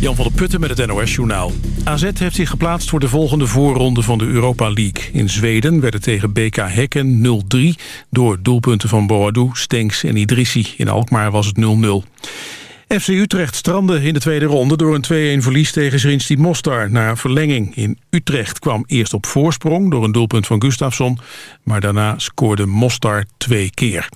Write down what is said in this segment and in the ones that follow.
Jan van der Putten met het NOS-journaal. AZ heeft zich geplaatst voor de volgende voorronde van de Europa League. In Zweden werd het tegen BK Hekken 0-3... door doelpunten van Boadou, Stenks en Idrissi. In Alkmaar was het 0-0. FC Utrecht strandde in de tweede ronde door een 2-1 verlies tegen Zrinsti Mostar na verlenging. In Utrecht kwam eerst op voorsprong door een doelpunt van Gustafsson, maar daarna scoorde Mostar twee keer.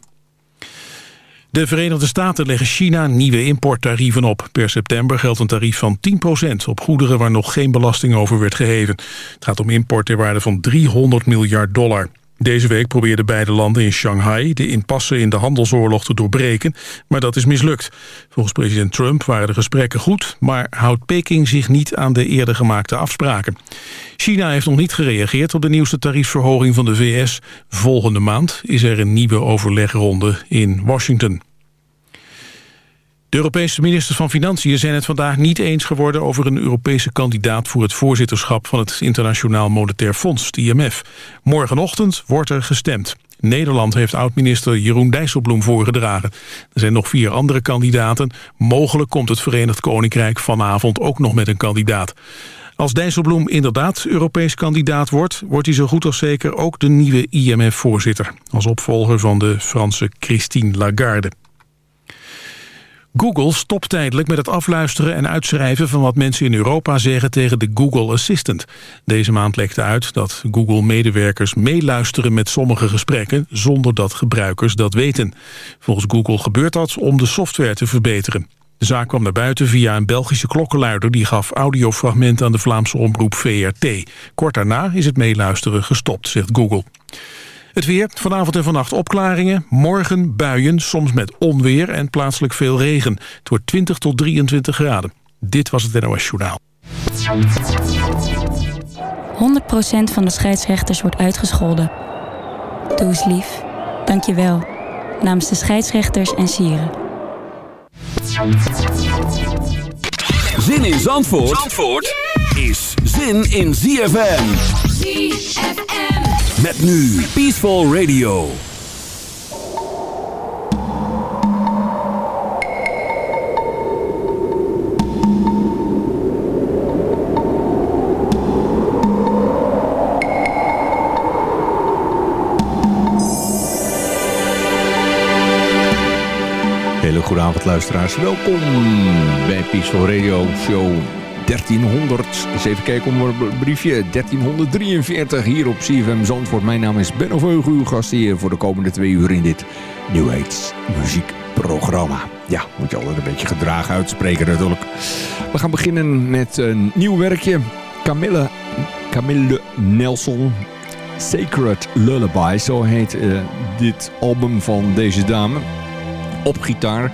De Verenigde Staten leggen China nieuwe importtarieven op. Per september geldt een tarief van 10% op goederen waar nog geen belasting over werd geheven. Het gaat om import ter waarde van 300 miljard dollar. Deze week probeerden beide landen in Shanghai de impasse in de handelsoorlog te doorbreken, maar dat is mislukt. Volgens president Trump waren de gesprekken goed, maar houdt Peking zich niet aan de eerder gemaakte afspraken. China heeft nog niet gereageerd op de nieuwste tariefsverhoging van de VS. Volgende maand is er een nieuwe overlegronde in Washington. De Europese ministers van Financiën zijn het vandaag niet eens geworden over een Europese kandidaat voor het voorzitterschap van het Internationaal Monetair Fonds, IMF. Morgenochtend wordt er gestemd. Nederland heeft oud-minister Jeroen Dijsselbloem voorgedragen. Er zijn nog vier andere kandidaten. Mogelijk komt het Verenigd Koninkrijk vanavond ook nog met een kandidaat. Als Dijsselbloem inderdaad Europees kandidaat wordt... wordt hij zo goed als zeker ook de nieuwe IMF-voorzitter... als opvolger van de Franse Christine Lagarde. Google stopt tijdelijk met het afluisteren en uitschrijven van wat mensen in Europa zeggen tegen de Google Assistant. Deze maand lekte uit dat Google-medewerkers meeluisteren met sommige gesprekken zonder dat gebruikers dat weten. Volgens Google gebeurt dat om de software te verbeteren. De zaak kwam naar buiten via een Belgische klokkenluider... die gaf audiofragmenten aan de Vlaamse omroep VRT. Kort daarna is het meeluisteren gestopt, zegt Google. Het weer, vanavond en vannacht opklaringen. Morgen buien, soms met onweer en plaatselijk veel regen. Het wordt 20 tot 23 graden. Dit was het NOS Journaal. 100% van de scheidsrechters wordt uitgescholden. Doe eens lief. Dank je wel. Namens de scheidsrechters en sieren. Zin in Zandvoort, Zandvoort is zin in ZFM. ZFM. Met nu Peaceful Radio. Hele goede avond luisteraars. Welkom bij Peaceful Radio Show 1300, eens even kijken om een briefje, 1343 hier op CFM Zandvoort. Mijn naam is Ben Oveugen, uw gast hier voor de komende twee uur in dit New Age muziekprogramma. Ja, moet je altijd een beetje gedragen uitspreken natuurlijk. We gaan beginnen met een nieuw werkje. Camille, Camille Nelson, Sacred Lullaby, zo heet uh, dit album van deze dame op gitaar.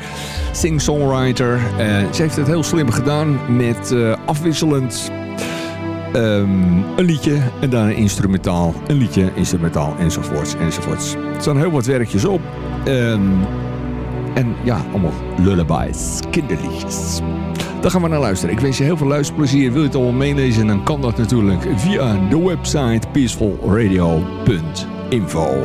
Sing-songwriter. Uh, ze heeft het heel slim gedaan met uh, afwisselend um, een liedje en daarna instrumentaal. Een liedje, instrumentaal enzovoorts enzovoorts. Er staan heel wat werkjes op. Um, en ja, allemaal lullabies, kinderliedjes. Daar gaan we naar luisteren. Ik wens je heel veel luisterplezier. Wil je het allemaal meelezen? Dan kan dat natuurlijk via de website peacefulradio.info.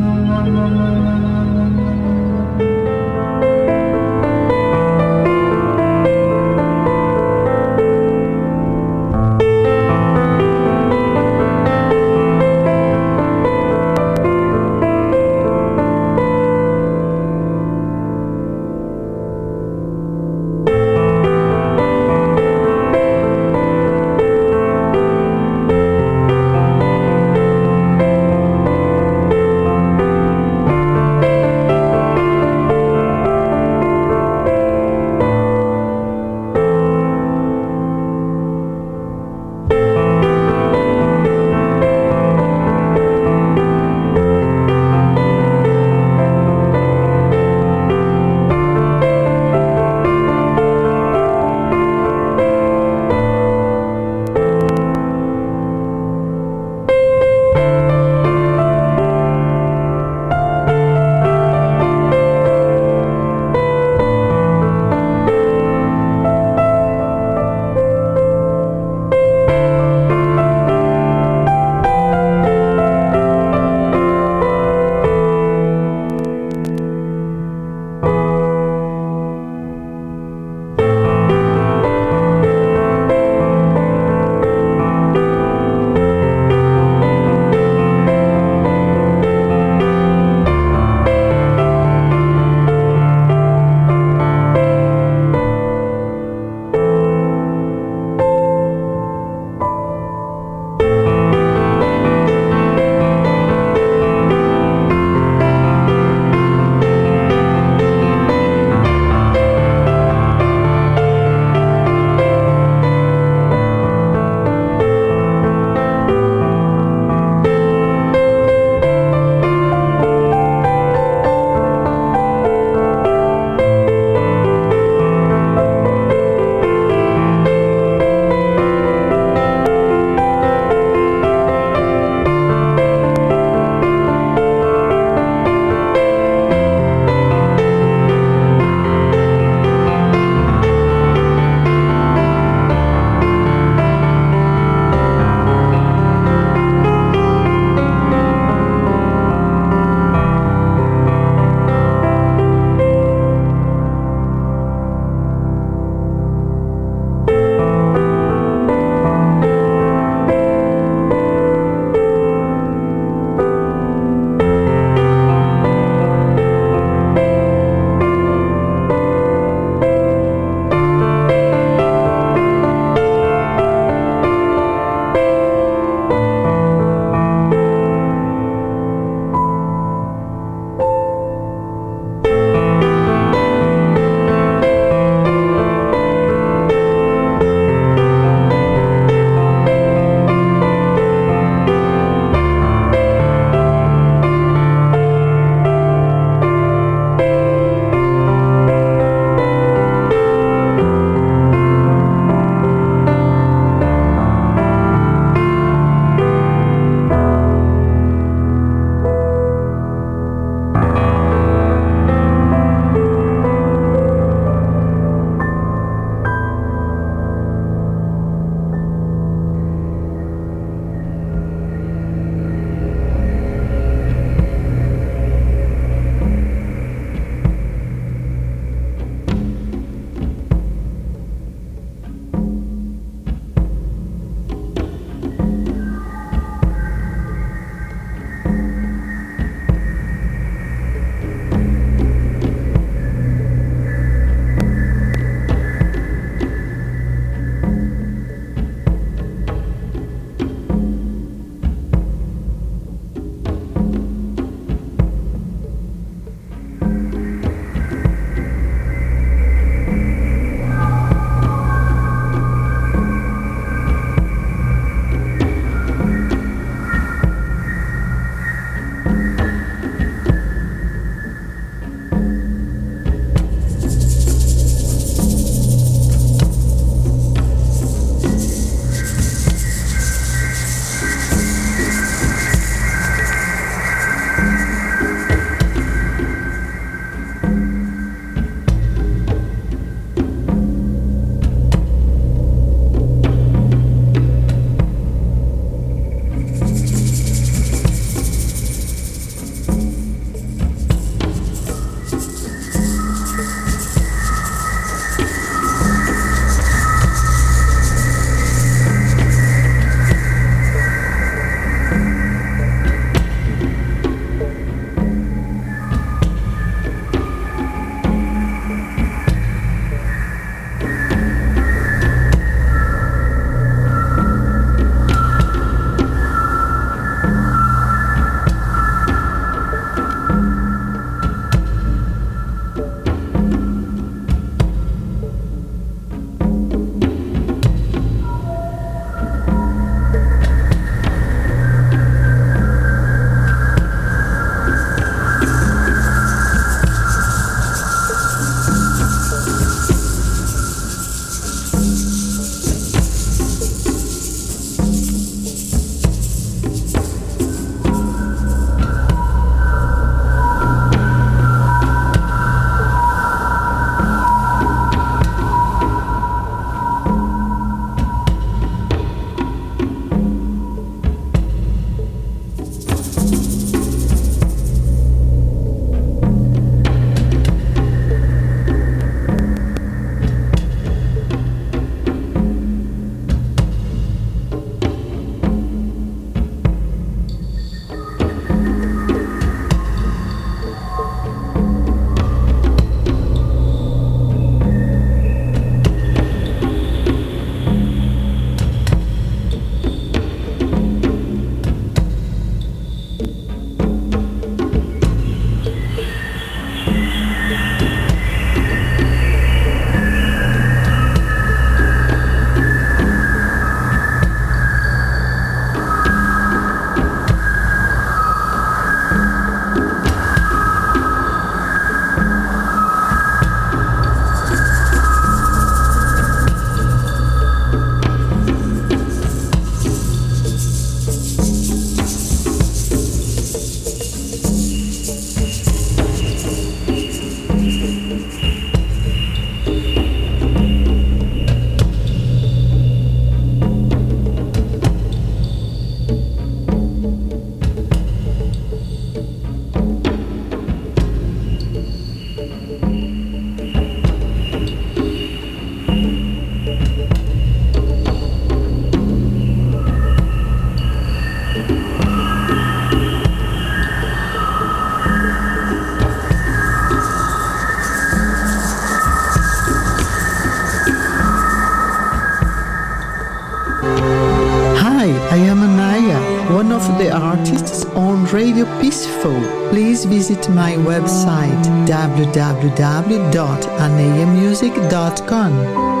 Peaceful. Please visit my website www.aneamusic.com.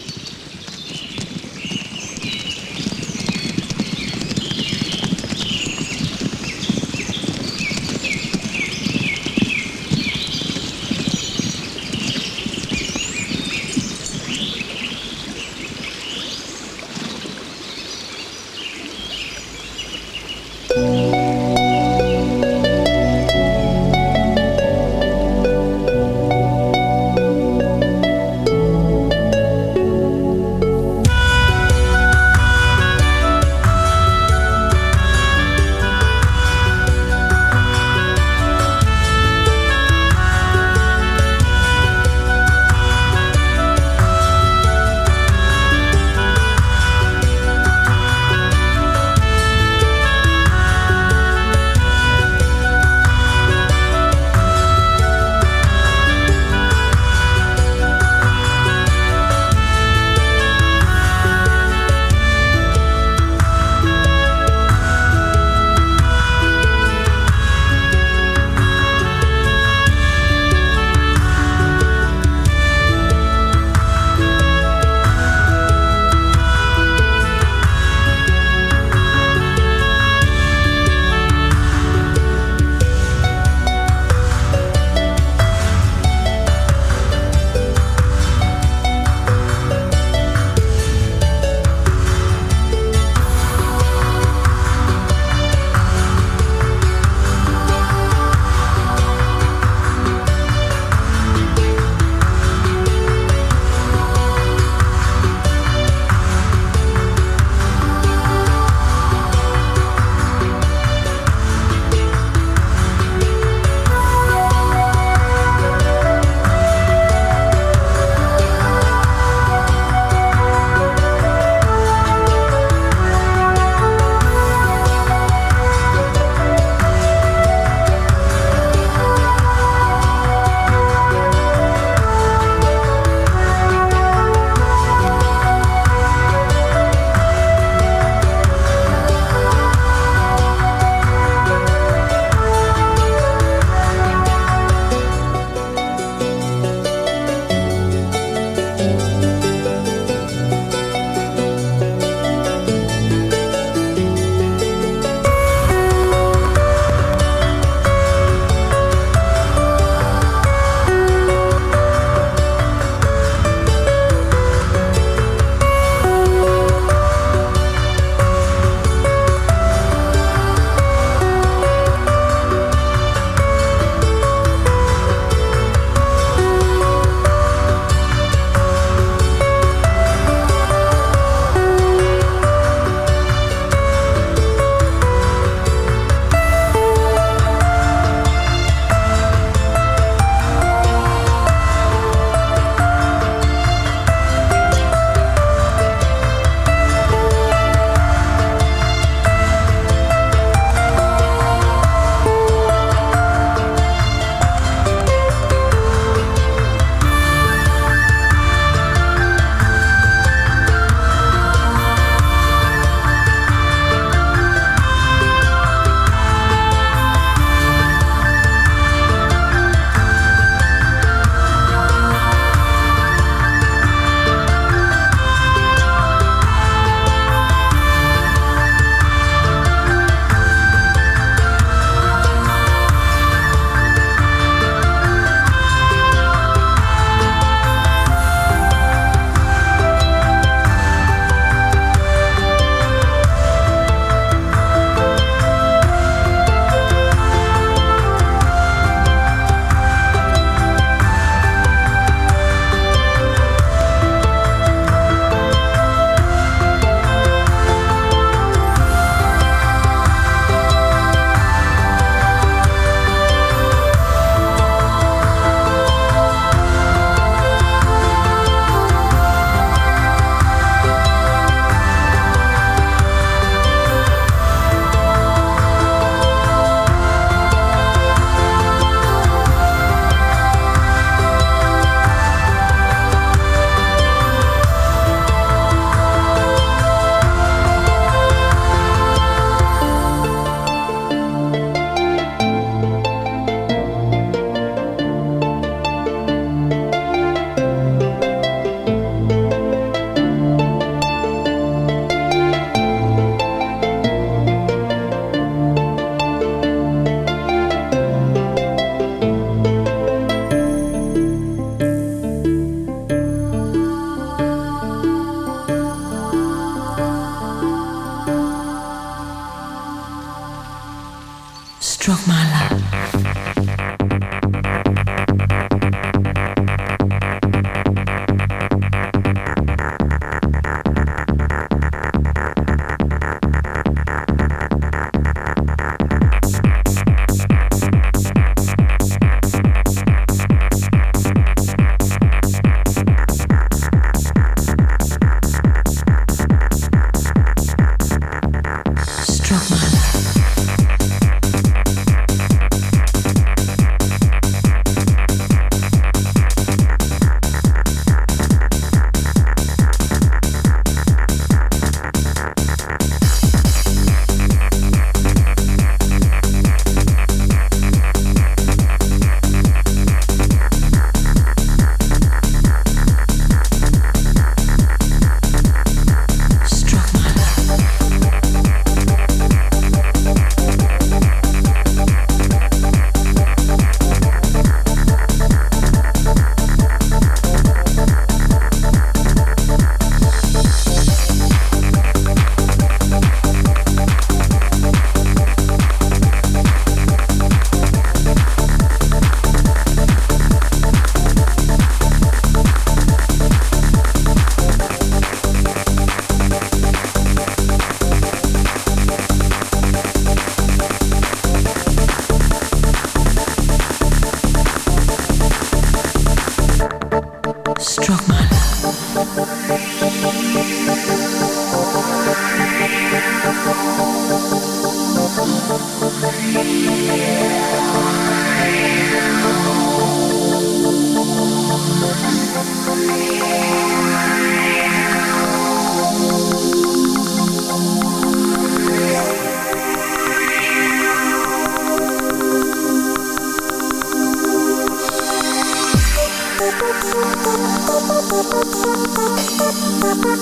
Tot